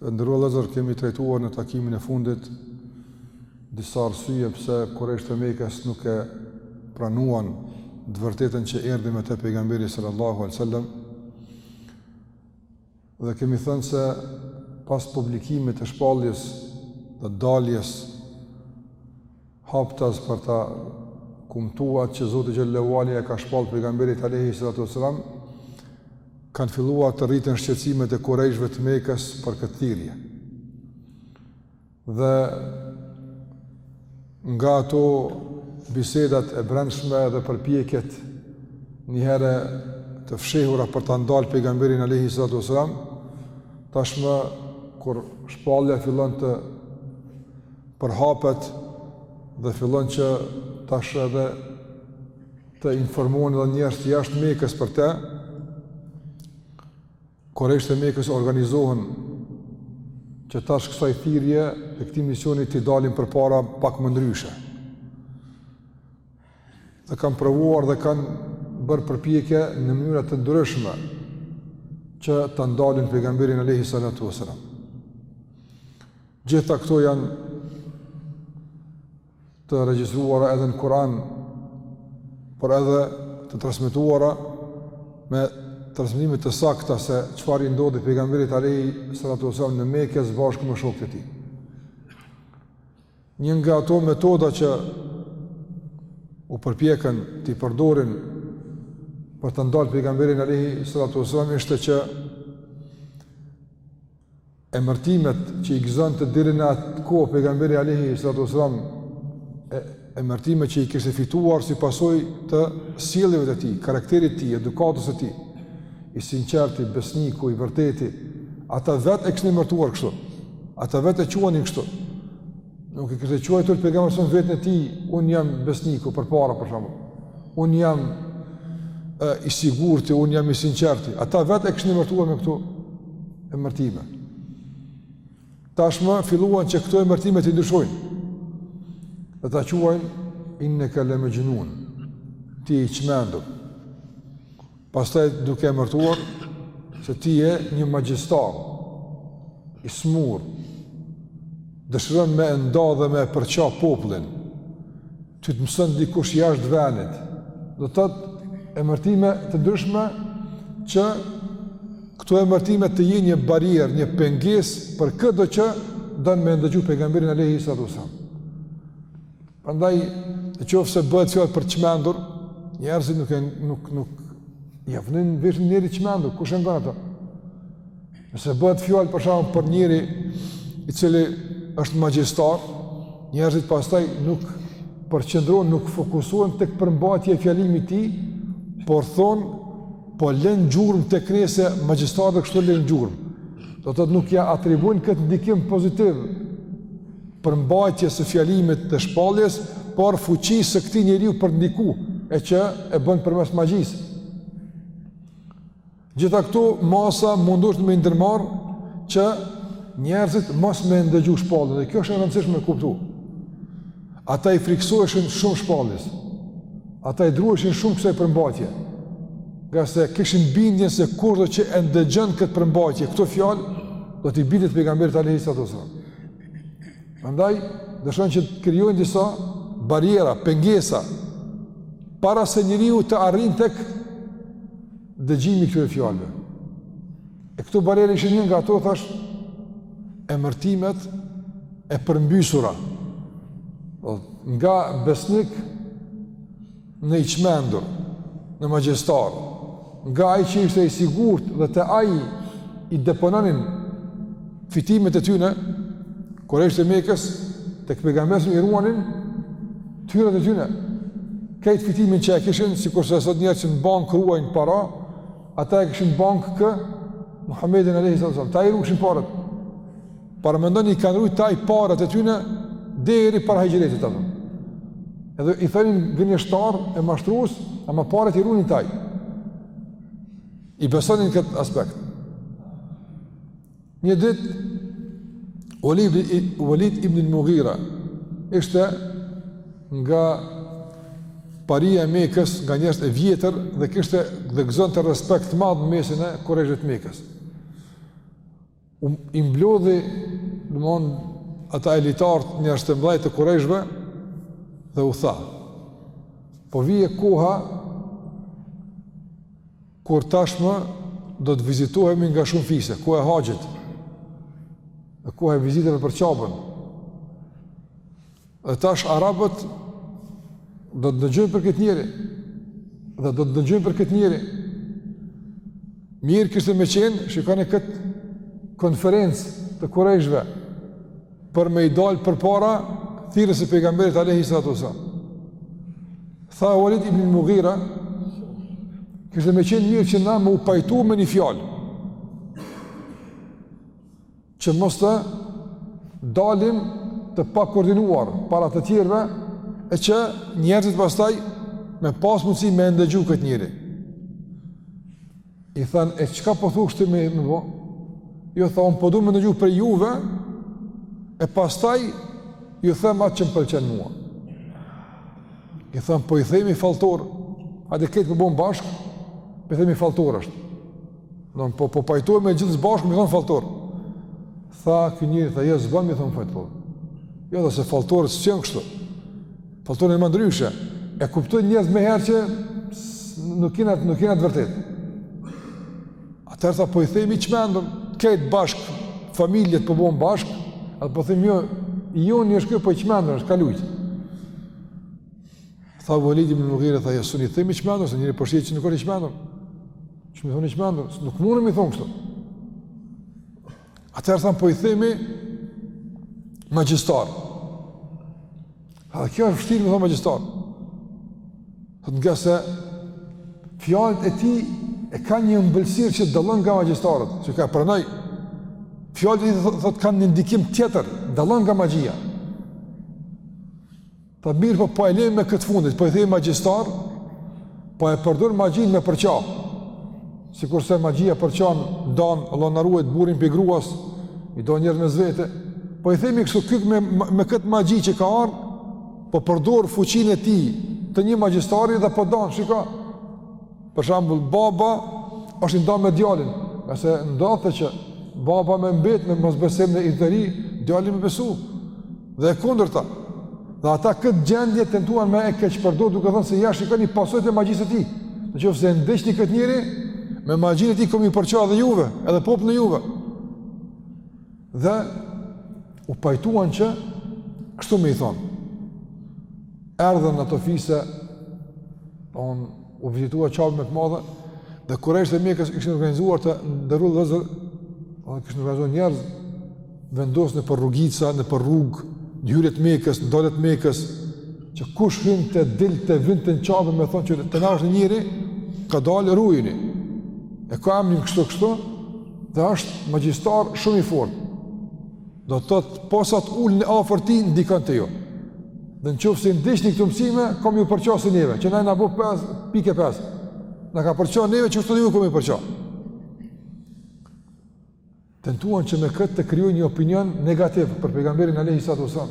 Të nderuar vëllezër, kemi trajtuar në takimin e fundit disa arsye pse Kurejshët e Mekës nuk e pranuan të vërtetën që erdhi me te pejgamberi sallallahu alaihi wasallam. Dhe kemi thënë se pas publikimit të shpalljes dhe daljes Haptas për ta kumtuar atë që Zoti xhele ue ala e ka shpallë pejgamberit aleyhi salatu wasalam, kanë filluar të rriten shqetësimet e kurejshëve të Mekës për këtë thirrje. Dhe nga ato bisedat e brendshme dhe përpjekjet një herë të fshehura për ta ndalë pejgamberin aleyhi salatu wasalam, tashmë kur shpallja fillon të përhapet dhe fillon që tash edhe të informohen edhe njerëz që jashtë Mekës për te, Kurejshët e Mekës organizohen që tash kësaj thirrje e këtij misioni t'i dalin përpara pak më ndryshe. Dhe kanë provuar dhe kanë bërë përpjekje në mënyra të ndryshme që ta ndalin pejgamberin alayhi salatu wasalam. Gjitha këto janë të regjistruara edhe në Kur'an, por edhe të transmetuara me transmetime të sakta se çfarë i ndodhi pejgamberit Alehi sallatu wasallam në Mekë së bashku me shokët e tij. Një nga ato metoda që u përpjekën t'i përdorin për ta ndalë pejgamberin Alehi sallatu wasallam ishte që Emërtimet që i gëzonte deri në atë kohë pejgamberi alejhi salatu wasallam, emërtimet që i kishte fituar si pasojë të sjelljeve të tij, karakterit të tij, edukatës së tij. I sinqerti, besniku, i vërteti, ata vetë e kishin emërtuar kështu. Ata vetë e quanin kështu. Nuk e kishte quajtur pejgamberi a.s. veten e tij, un jam besniku përpara për shembull. Un jam e, i sigurti, un jam i sinqerti. Ata vetë e kishin emërtuar me këto emërtime. Tashmë filluan që këto emërtime t'i ndryshojnë. Dhe ta quajnë inneke le mexhnun, ti je i qmendur. Pastaj duke emërtuar se ti je një magjistar i smur. Dëshiron me e nda dhe me e përça popullin. Ty të mëson dikush jashtë venit. Do të thotë emërtime të ndryshme që këto emërtime të jenë një barrierë, një pengesë për këdo që don me e ndëgju pejgamberin alayhi salatu Prandaj, në qoftë se bëhet fjalë për çmendur, njerëzit nuk e nuk nuk ja vënë veshin, njeri i çmendur, kush e ngon atë? Nëse bëhet fjalë për shembull për njeri i cili është magjistar, njerëzit pastaj nuk përqendrohen, nuk fokusohen tek përmbajtja e fjalimit të tij, por thonë po lën gjurmë tek ne se është magjistar dhe kështu lën gjurmë. Do të thotë nuk ja atribuojnë këtë ndikim pozitiv përmbajtjes së fjalimit të shpalljes, por fuqisë së këtij njeriu për të ndiku, e që e bën përmes magjisë. Gjitha këto masa mundoheshin me i ndërmarrë që njerëzit mos me ndëgju shpalljen, dhe kjo është e rëndësishme me kuptu. Ata i frikësoheshin shumë shpalljes, ata i druheshin shumë kësaj përmbajtje, ngase kishin bindjen se kushdo që e ndëgjon këtë përmbajtje, këto fjalë, do t'i bindet pejgamberit alejhi salatu selam. Andaj, dëshironin që të krijojnë disa barriera, pengesa, para se njeriu të arrijë tek dëgjimi i këtyre fjalëve. E këto barriera ishin një nga ato, thash, emërtimet e përmbysura, nga besnik, në i çmendur, në magjistar, nga ai që ishte i sigurt dhe te ai i depononin fitimet e tyne, kurejshët e Mekës, tek pejgamberi a.s. i ruanin thesaret e tyne, këtë fitimin që e kishin, sikurse sot njerëzit që në bankë ruajnë para, ata e kishin bankë kë, Muhamedin a.s. te ai i rushin paret, Paramendoni i kanë rujt te ai parat e tyne Deri para hixhretit Edhe i thërrisnin gënjeshtar e mashtrues Ama paret i runin te ai I besonin në këtë aspekt Një ditë Walid ibn al Mughira Ishte nga paria e Mekës nga njerëzit e vjetër dhe kishte dhe gëzonte respekt të madh në mesin e kurejshëve të Mekës. i mblodhi domethënë ata elitarët, njerëzit e mëdhenj të kurejshëve dhe u tha po vjen koha kur tashmë do të vizitohemi nga shumë fise, koha e haxhit, dhe koha e vizitave për Qabën. Dhe tash arabët do të dëgjojnë për këtë njeri, dhe do të dëgjojnë për këtë njeri. Mirë kishte me qenë, shikoni këtë konferencë të kurejshve, për me i dalë përpara thirrjes së pejgamberit alejhi salatu selam. Tha Walid ibn Mughira, kishte me qenë mirë që na me u pajtu me një fjalë. që mos të dalim të pakoordinuar para të tjerëve e që njerëzit pastaj me pas mundësi me ndëgju këtë njëri i than e çka po thu ti me bo jo tha unë po du me ndëgju prej juve e pastaj ju them atë që më pëlqen mua i than po i themi falltor edhe këtë po bom bashk po i themi falltor është Do po po pajtohemi gjithë s'bashku me thon falltor. Tha ky njeri tha jo s'ban me thon falltor. Jo tha se falltorët s'jen kështu. Falltori ma ndryshe. E kuptojnë njerëzit menjëherë që nuk jena nuk jena të vërtet. Atëherë tha po i themi i çmendur, krejt bashk fëmijët po bon bashk, edhe po themi jo, jo nuk është ky po i çmendur, ka lujt. Tha Walid ibn Mughira tha ja s'un i themi çmendur se njeri po shihet që nuk është i çmendur. Ju më thoni çmendur, nuk mundem me thon kështu. Atëherë thanë po i themi magjistar. Edhe kjo është vështirë me thon magjistar? Thot nga se fjalët e tij e kanë një mbëlsirë që dallon nga magjistarët, që ka pranoj. Fjalët e tij thot, thot kanë një ndikim tjetër, dallon nga magjia. Tha mirë, po po e lëmi me këtë fundit, po i themi magjistar, po e përdor magjin me përça. Sikurse magjia përçan dan Allah na ruajt burrin pe gruas, i dan njerëzit mes vete. Po i themi kështu ky me me kët magji që ka ardh, po përdor fuqinë e tij të një magjistari dhe po dan, shiko. Për shembull, baba është i ndarë me djalin, se ndodhte që baba me mbet me mosbesim në idhujtari, djali me besu. Dhe e kundërta. Dhe ata këtë gjendje tentuan me e keqpërdor duke thënë se ja shikoni pasojat e magjisë së tij. Në qoftë se ndiqni këtë njeri me magjinë e tij ka me ju përça edhe juve, edhe popullin e juve. Dhe u pajtuan që kështu me i thon. Erdhën ato fise U vizitua Qabja me të madhe, dhe kurejshët e Mekës kishin organizuar të nderuar vëllezër, dhe kishin organizuar njerëz, vendosë nëpër rrugica, nëpër rrugë, në hyrjet e Mekës, në daljet e Mekës, që kush hynte dilte vinte në Qabe me thon që te na është një njeri, ka dalë rujuni. E ka emnin kështu kështu, dhe është magjistar shumë i fortë. Do të thotë, posa të uleni afër tij, ndikon te ju. Dhe në qofë se i ndiqni këto mësime, ka me ju përça si neve, që na ka, na bo 5, pikë e 5. Na ka përça neve kështu edhe ju ka me ju përça. Tentuan që me këtë të krijojnë një opinion negativ për pejgamberin alejhi salatu ve selam.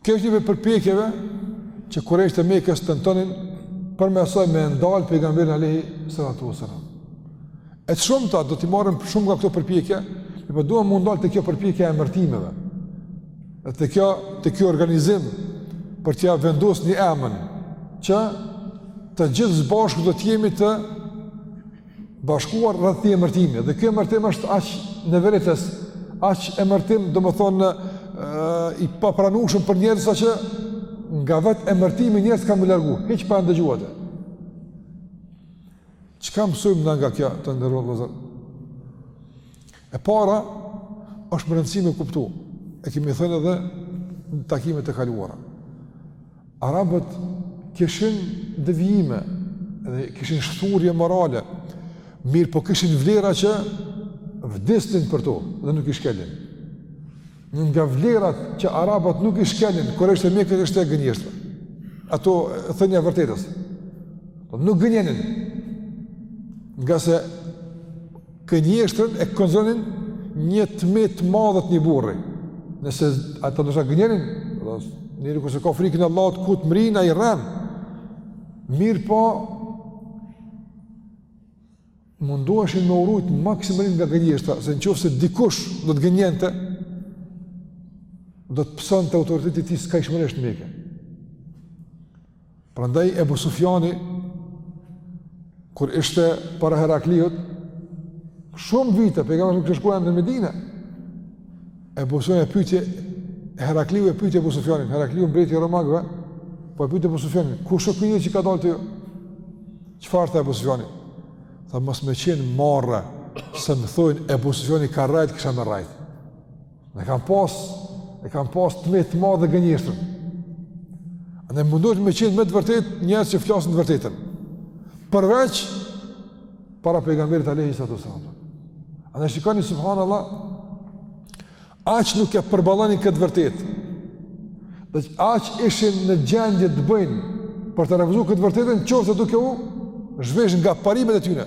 Kjo është një prej përpjekjeve që kurejshët e Mekës tentonin përmes saj me ndal pejgamberin alayhi salatu wasalam. E të shumta do t'i marrim shumë nga këto përpjekje, mirëpo duam m'u ndal te kjo përpjekje e emërtimeve. Dhe te kjo, te ky organizim për t'ia vendos një emër që të gjithë së bashku do të jemi të bashkuar rreth një emërtimi dhe ky emërtim është aq neveritës, aq emërtim domethënë i papranueshëm për njerëz, saqë nga vetë emërtimi njerëzit kanë m'u largu, hiç pa e ndëgjuar atë. Çka mësojmë na nga kjo të nderuar vëllezër? E para, është me rëndësi me kuptu, e kemi thënë edhe në takimet e kaluara. Arabët kishin devijime, dhe kishin shthurje morale, mirëpo kishin vlera që vdisnin për to dhe nuk i shkelin. Një nga vlerat që arabët nuk i shkelin, kurejshët e Mekës, është gënjeshtra. Ato thënia e vërtetës. Po nuk gënjenin. Ngase Gënjeshtrën e konsideronin një të metë të madhe të një burri. Nëse ata do të gënjenin, po njeri kur s'e ka frikën e Allahut ku të mbërrinë ai rren. Mirëpo munduheshin me u rujt maksimalisht nga gënjeshtra, se në qoftë se dikush do të gënjente, do të pësonte autoriteti i tij skajshmërisht në Mekë. Prandaj Ebu Sufjani, kur ishte para Herakliut, shumë vite, Pejgamberi kish shku në Medine, Ebu Sufjani e pyeti, Herakliu e pyeti Ebu Sufjanin, Herakliu mbreti i romakëve, po e pyeti Ebu Sufjanin, kush është ky një që ka dalë te ju? Çfarë tha Ebu Sufjani? Tha, mos me qenë marre, se më thojnë Ebu Sufjani ka rrejt, kisha me rrejt. Ne kanë pas, e kanë pas të metë të madhe gënjeshtrën. Andaj mundoheshin me qenë me të vërtetë njerëz që flasin të vërtetën. Përveç, para pejgamberit alayhi salatu wasalam. Andaj shikoni, subhanallah, aq nuk e përballonin këtë të vërtetë. Dhe aq ishin në gjendje të bëjnë për ta refuzu këtë vërtetën, qoftë edhe duke u zhvesh nga parimet e tyne.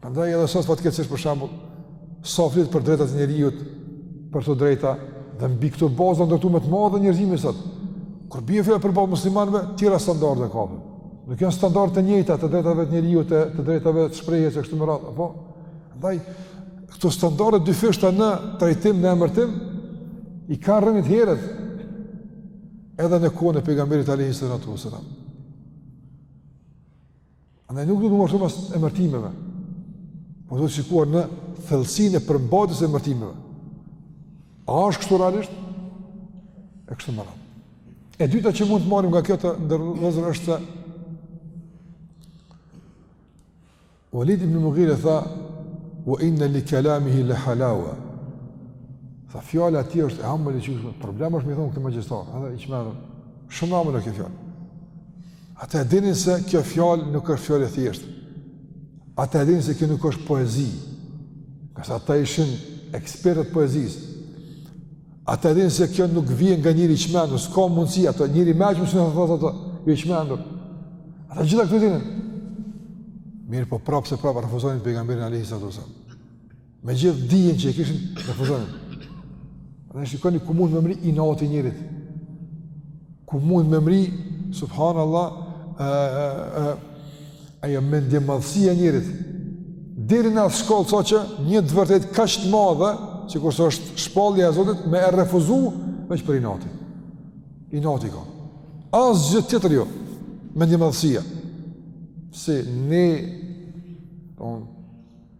Prandaj edhe sot fatkeqësisht për shembull, sa flitet për drejtat e njeriut, për ato të drejta dhe mbi këto baza ndërtu me të madhe njerëzimi sot. Kur bie fjala përballë muslimanëve, tjera standarde ka. Nuk janë standarde të njëjta të drejtave të njeriut, të, të drejtave të shprehjes e kështu me radhë, apo? Andaj këto standarde të dyfishta në trajtim në emërtim i kanë rrënjët herët edhe në kohën e pejgamberit alayhi salatu wasalam. Andaj nuk duhet të marrim pas emërtimeve, por duhet shikuar në thellësinë e përmbajtjes së emërtimeve. A është kështu realisht? E kështu me radhë. E dyta që mund të marrim nga kjo të nderuar është se Walid ibn Mughira tha wa inna li kalamihi la halawa. Tha fjala e tij është e amël, e çmushme. Problemi është me i thonë këtij magjistar, edhe i çmendur. Shumë e amël kjo fjalë. Ata e dinin se kjo fjalë nuk është fjalë e thjeshtë. Ata e dinin se kjo nuk është poezi. Se ata ishin ekspertë të poezisë. Ata e dinin se kjo nuk vjen nga njeri i çmendur, s'ka mundësi ato njeri i mençur i thotë ato, jo i çmendur. Ata gjitha këto i dinin. Mirëpo prapë se prapë refuzonin pejgamberin alejhi salatu ve selam. Me gjithë dijen që e kishin, refuzonin. Shikoni ku mund me mri inati i njeriut. Ku mund me mri, subhanallah, e, e, e, ajo mendjemadhësia e njeriut. Deri në atë shkallë, sa që një të vërtetë kaq të madhe, sikurse është shpallja e Zotit, me e refuzu, veç prej inati. Inati ka. Asgjë tjetër jo, mendjemadhësia. Se ne,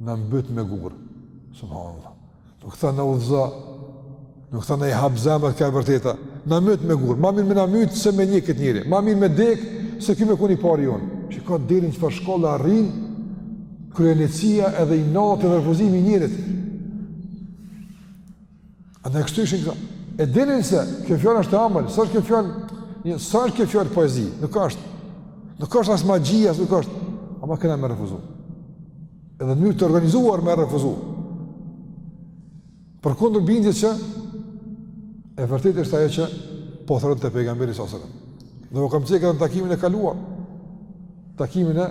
na mbyt me gurë, subhanallah, nuk tha na udhëzo, nuk tha na i hap zemrat kah e vërteta, na mbyt me gurë, ma mirë me na mbyt se me njekë këtë njeri, ma mirë me dekë se ky me konë i pari jonë, çka deri në çfarë shkalle arrin kryeneçia edhe inati edhe refuzimi i njeriut. Andaj kështu ishin këta. E dinin se kjo fjalë është e amël, s'është kjo fjalë, një, s'është kjo fjalë poezi, nuk është, nuk është as magji, nuk është, ama kena me refuzu. Edhe në mënyrë të organizuar me refuzu. Përkundër bindjes që e vërtetë është ajo që po thërret pejgamberi alejhi selam. Dhe e kam cekë edhe në takimin e kaluar, takimin e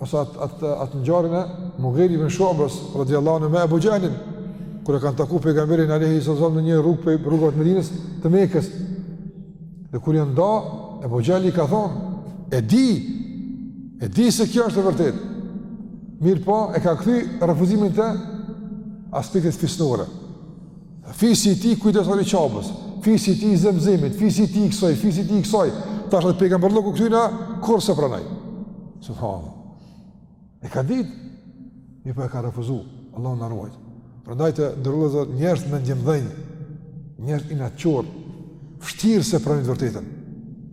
ose atë at, at ngjarjen e Mughiri ibn Shu'bës radhiyallahu anhu me Abu Jahlin kur e kanë taku pejgamberin alayhi sallam në një rrugë prej rrugëve të Medinës, të Mekës. Dhe kur janë nda, Abu Jahli i ka thonë, "E di, e di se kjo është e vërtetë." Mirpo e ka kthy refuzimin te aspektet fisnore. Fisi i tij kujdestar i Qabës, fisi i tij i Zemzemit, fisi i tij i kësaj, fisi i tij i kësaj. Tash edhe pejgamberlloku këtyne, kurrë s'e pranoj. Subhanallah. E ka ditë, mirpo e ka refuzu, Allah na ruajt. Prandaj të nderuar, njerëz mendjemëdhenj, njerëz inatçorë, vështirë se e pranojnë vërtetën,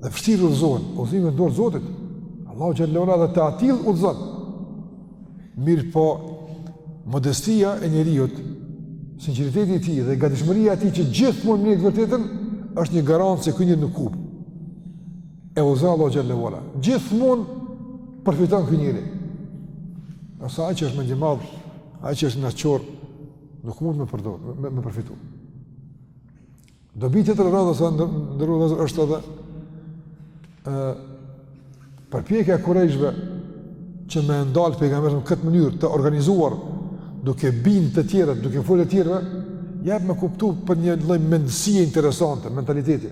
dhe vështirë udhëzohen, udhëzimi në dorë të Zotit, Allahu xhele ve ala edhe të atillë udhëzon. Mirëpo, modestia e njeriut, sinqeriteti i tij dhe gatishmëria e tij që gjithmonë me njek të vërtetën është një garancë se ky njeri nuk kupton. E udhzon Allahu xhel-le ue ala. Gjithmonë përfiton ky njeri. Ndërsa ai që është mendjemadh, ai që është inatçor, nuk mund me përdo, me, me përfitu. Dobi tjetër e radhës, e radhës është edhe e, përpjekja e kurejshëve që me ndal Pejgamberin në këtë mënyrë të organizuar duke bind të tjerët, duke fol të tjerëve, jep me kuptu për një lloj mendësie interesante, mentaliteti.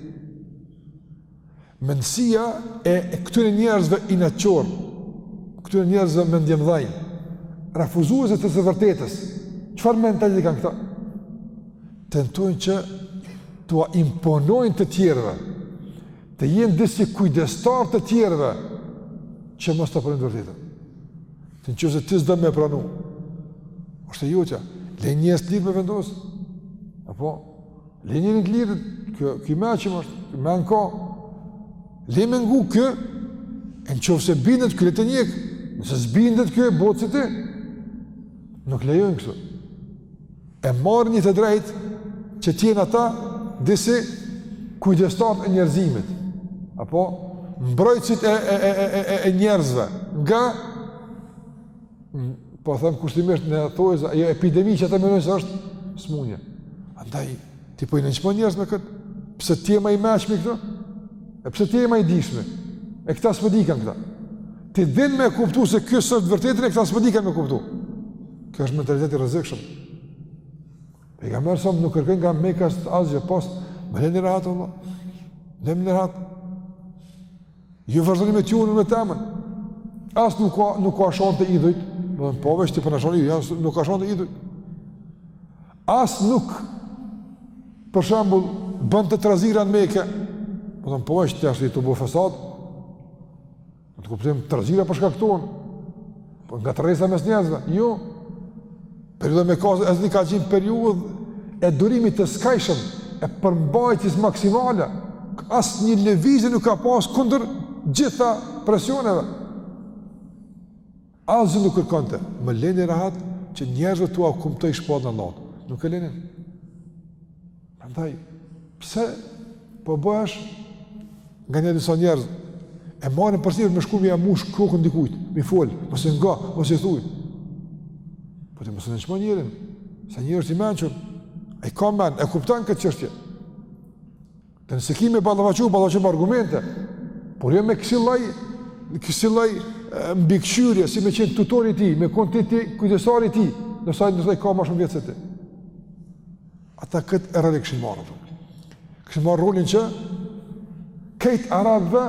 Mendësia e këtyre njerëzve inatçor, këtyre njerëzve mendjemdhaj, refuzuesve të së vërtetës, çfarë mentaliteti kanë këta? Tentojnë që t'ua imponojnë të tjerëve, të jenë disi kujdestar të tjerëve, që mos ta pranojnë të vërtetën. Ti në qoftë se ti s'do me pranu, është e jotja, le njerëzit të lirë me vendos, apo, Le njerin të lirë, ky, ky i meçëm është, ky men ka. Le me ngu ky, e në qoftë se bindet ky, le të njek. Nëse s'bindet ky, e bon si ti. Nuk lejojnë kështu. E marrin një të drejtë, që të jenë ata, disi kujdestarët e njerëzimit. Apo, mbrojtësit e, e, e, e, e, e njerëzve. Nga po them kushtimisht në thonjëza ajo epidemi që ata mendojnë se është smunje. Andaj ti po i nënçmon njerëzit me këtë. Pse ti je ma i meçmi këtu? E pse ti je ma i dishmi? E këta s'po dikan këta. Ti din me kuptu se kjo s'është e vërtetë e këta s'po dikan me kuptu. Kjo është mentalitet i rrezikshëm. Pejgamberi sa nuk kërkoi nga mekasit asgjë pos, më leni rahat. Lëmë rahat. Ju vazhdoni me tujën, unë me temen. As nuk ua, nuk ua shante idhujt, me thonë po veç ti po na shan, as nuk ua shante idhujt. As nuk për shembull bënte trazira në Mekë. Me thonë po veç tash ti tu bo fesad. Në kuptim trazira po shkakton. Po ngatërresa mes njerëzve. Jo. Periudha mekase ka qenë periudhë e durimit të skajshëm, e përmbajtjes maksimale, asnjë lëvizje nuk ka pas kundër gjitha presioneve. Asgjë nuk kërkonte, më leni rahat që njerëzve t'ua kumtoj shpalljen e Allahut. Nuk e lenin. Prandaj pse po bëhesh nga një disa njerëz e marrin përsipër me shku me ja mush kokën dikujt, me i fol, mos e ngo, mos e thuj. Po ti mos e nënçmo njerin, se njeri është i mençur, ai ka men, e kuptan këtë çështje. Dhe nëse ki me ballafaqu, ballafaqo me argumente, por jo me kësi lloj, kësi lloj mbikëqyrje, si me qenë tutor i tij, me kon ti, kujdesar i tij, ndoshta ai ndoshta ai ka ma shumë vjet se ti. Ata këtë rol e kishin marrë. Kishin marrë rolin që krejt arabëve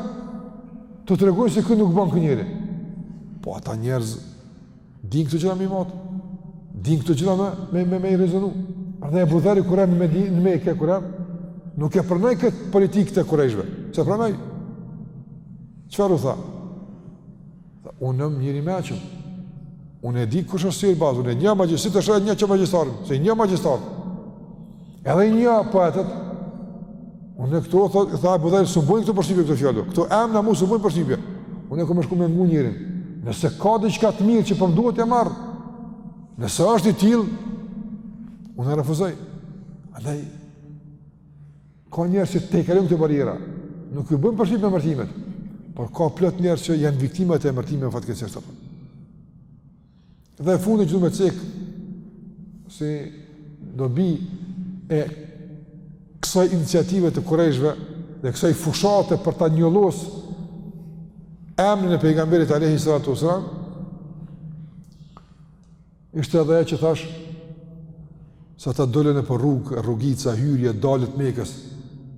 t'u tregojnë se ky nuk bon ky njeri. Po ata njerëz dinë këto gjëra me i matë, dinë këto gjëra me, me, me, me i rezonu. Prandaj Ebu Dherri kur erdh në Me, në Mekë kur erdh nuk e pranoi këtë politikë të kurejshve. S'e pranoi, çfarë u tha? Tha unë jam njeri i mençëm. Unë e di kush është sihirbaz, unë e njoh magjist, tha e njoh që magjistarin, se njoh magjistarin. Edhe njoh poetët, unë këto, tha, tha, Ebu Dherri, s'më bëjnë këto përshtypje këto fjalë, këto emna mu s'më bëjnë përshtypje. Unë kom me shku me ngu njerin, nëse ka diçka të mirë që po m'duhet po e marr, nëse është i tillë, unë e refuzoj. Andaj, Ka njerëz që tejkalojnë këto barriera, nuk ju bëjnë përshtypje emërtimet, por ka plot njerëz që janë viktima të emërtimeve fatkeqësisht apo. Dhe fundi që du me cek si dobi e kësaj iniciative të kurejshve dhe kësaj fushate për ta njollos emrin e pejgamberit alayhi salatu wasalam Ishte edhe ajo që thashë se ata dolën nëpër rrugë, rrugica, hyrje, dalje të Mekës,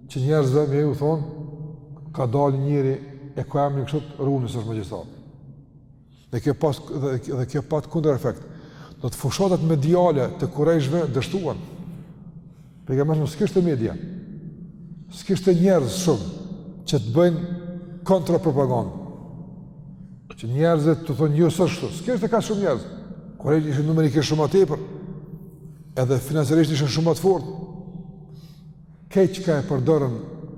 që njerëzve me ju thonë, ka dalë një njeri e ka emnin kështu, runu se është magjistar. Dhe kjo pas dhe, dhe kjo pat kundërefekt. Do të fushatat mediale të kurejshve dështuan. Pejgamberi s'kishte media. S'kishte njerëz shumë që të bëjnë kontrapropagandë. Që njerëzit t'u thonë jo s'është ashtu, s'kishte kaq shumë njerëz. Kurejshët ishin numerikisht shumë më tepër, edhe financiarisht ishin shumë më të fortë. Krejt çka e përdorën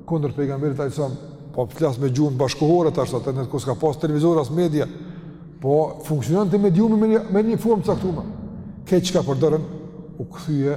kundër pejgamberit alejhi selam po flas me gjuhën bashkëkohore tash atëherë kur s'ka pas televizor as media. Po funksiononte mediumi me një, me një formë të caktuar. Krejt çka përdorën u kthye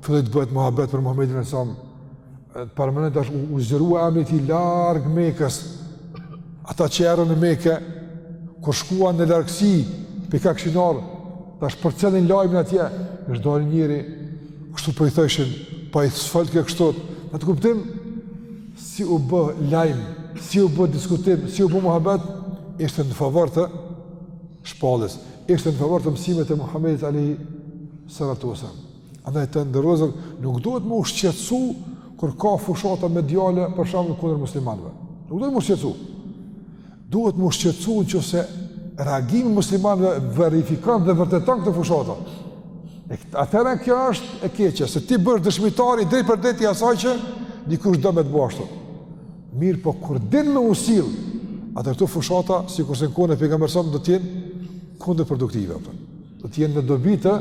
Filloi të bëhet muhabet për Muhamedin alejhi selam. Paramendo tash u zgjerua emri i tij larg Mekës. Ata që erdhën në Mekë kur shkuan në largësi pe kah kishin ardh tash përcellin lajmin atje, është dalë një njeri kështu po i thojshin, po ai s'folke kështu. Në atë kuptim si u bë lajm, si u bë diskutim, si u bë muhabet, ishte në favor të shpalljes, ishte në favor të mësimit të Muhamedit alayhi salatu wasallam. Andaj të nderuar vëllezër, nuk duhet me u shqetësu kur ka fushata mediale për shembull kundër muslimanëve. Nuk duhet me u shqetësu. Duhet me u shqetësu në qoftë se reagimi i muslimanëve verifikon dhe vërteton këto fushata. E atëherë kjo është e keqe, se ti bësh dëshmitar i drejtpërdrejtë i asaj që dikush do me të ba ashtu. Mirëpo kur din me u sjell, atëherë këto fushata, sikurse në kohën e pejgamberit alayhi salam, do të jenë kundërproduktive. Për. do të jenë në dobi të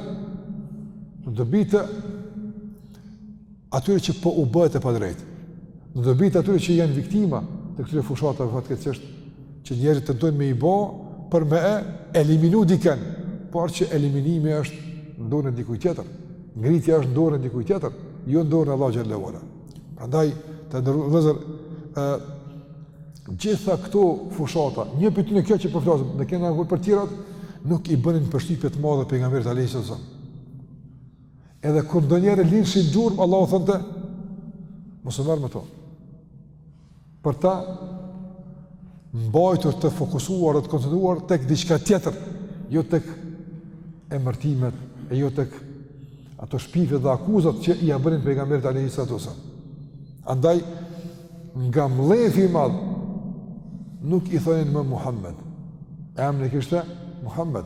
në dobi të atyre që po u bëhet e padrejtë. Në dobi të atyre që janë viktima të këtyre fushatave fatkeqësisht që njerëzit tentojnë me i bë për me e eliminu diken, por që eliminimi është në dorën e dikujt tjetër. Ngritja është në dorën e dikujt tjetër, jo, në dorën e Allahut xhele shanuhu Prandaj të nderuar vëllezër, gjitha këto fushata, një prej tyre kjo që po flasim, ne kemi nevojë për tjerat, nuk i bënin përshtypje të madhe pejgamberit alayhis salam. Edhe kur ndonjëherë linshin gjurmë, Allahu thonte mos u merr me to. për ta mbajtur të fokusuar dhe të koncentruar tek diçka tjetër, jo tek emërtimet e jo tek ato shpifjet dhe akuzat që ia bënin pejgamberit alayhi salatu wasallam. Andaj nga mllefi i madh nuk i thonin më Muhammed. Emrin e kishte Muhammed.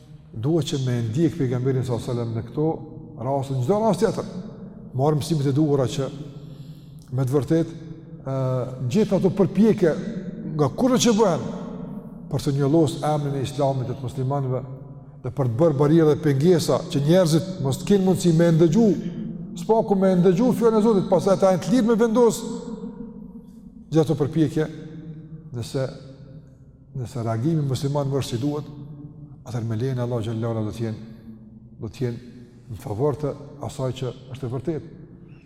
Duhet që me e ndjek pejgamberin sallallahu alajhi wasallam në këto raste, në çdo rast tjetër. Marrim mësimet e duhura që me të vërtetë gjithë ato përpjekje nganjëherë që bëhen për të njollosur emrin e Islamit dhe të muslimanëve dhe për të bërë barriera dhe pengesa që njerëzit mos të kenë mundësi me e ndëgju, së paku me e ndëgju fjalën e Zotit, pastaj ata janë të lirë me vendos gjithë ato përpjekje nëse Nëse reagimi i muslimanëve është si duhet, atëherë me lejen e Allahut xhele shanuhu do t'jenë, do t'jenë në favor të asaj që është e vërtetë,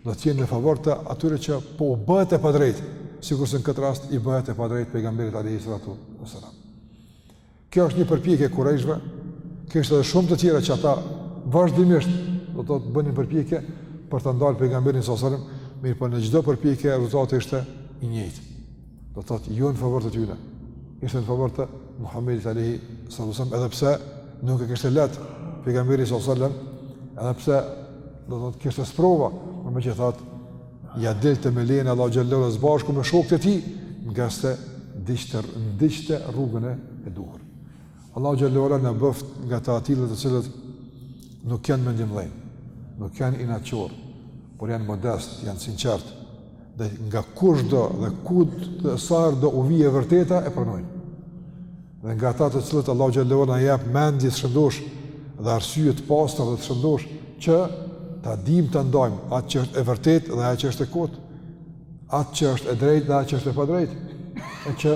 do t'jenë në favor të atyre që po u bëhet e padrejtë, sikurse në këtë rast i bëhet e padrejtë pejgamberit alayhi salatu wasallam. Kjo është një përpjekje e kurejshëve, kishte edhe shumë të tjera që ata vazhdimisht do të bënin përpjekje për ta ndalë pejgamberin sallallahu alajhi wasallam, mirëpo në çdo përpjekje rezultati ishte i njëjtë. Do të thotë jo në favor të tyre. Ishte në favor të Muhamedit alayhi sallam edhe pse nuk e kishte lehtë pejgamberi sallallahu alaihi wasallam, edhe pse do të thotë kishte sprova, por megjithatë ia delte me lejen e Allahut xhele shanuhu së bashku me shokët e tij, ngase ndiqte ndiqte rrugën e duhur. Allahu xhel-le ue ala na bëftë nga të atillët të cilët nuk janë mendjemëdhenj, nuk janë inatçorë, por janë modestë, janë të sinqertë. Dhe nga kushdo dhe kur sa do u vjen e vërteta e pranojnë. Dhe nga ata të cilët Allahu xhel-le ue ala na jep mendje të shëndoshë dhe arsye të pastër dhe të shëndoshë që të dimë ta ndajmë atë që është e vërtetë dhe atë që është e kotë. atë që është e drejtë dhe atë që është e padrejtë, e që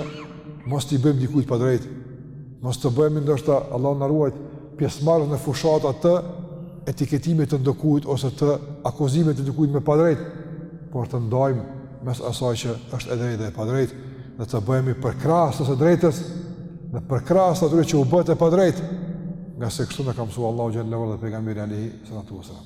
mos t'i bëjmë dikujt padrejtë, mos të bëhemi ndoshta Allah na ruajt pjesëmarrës në fushata të etiketimit të ndokujt ose të akuzimit të dikujt me padrejtë, por të ndajmë mes asaj që është e drejtë dhe e padrejtë, dhe të bëhemi përkrahës të së drejtës, dhe përkrahës të atyre që u bëhet e padrejtë, ngase kështu na ka mësu Allahu xhel-le ue ala dhe pejgamberi alejhi salatu ue selam.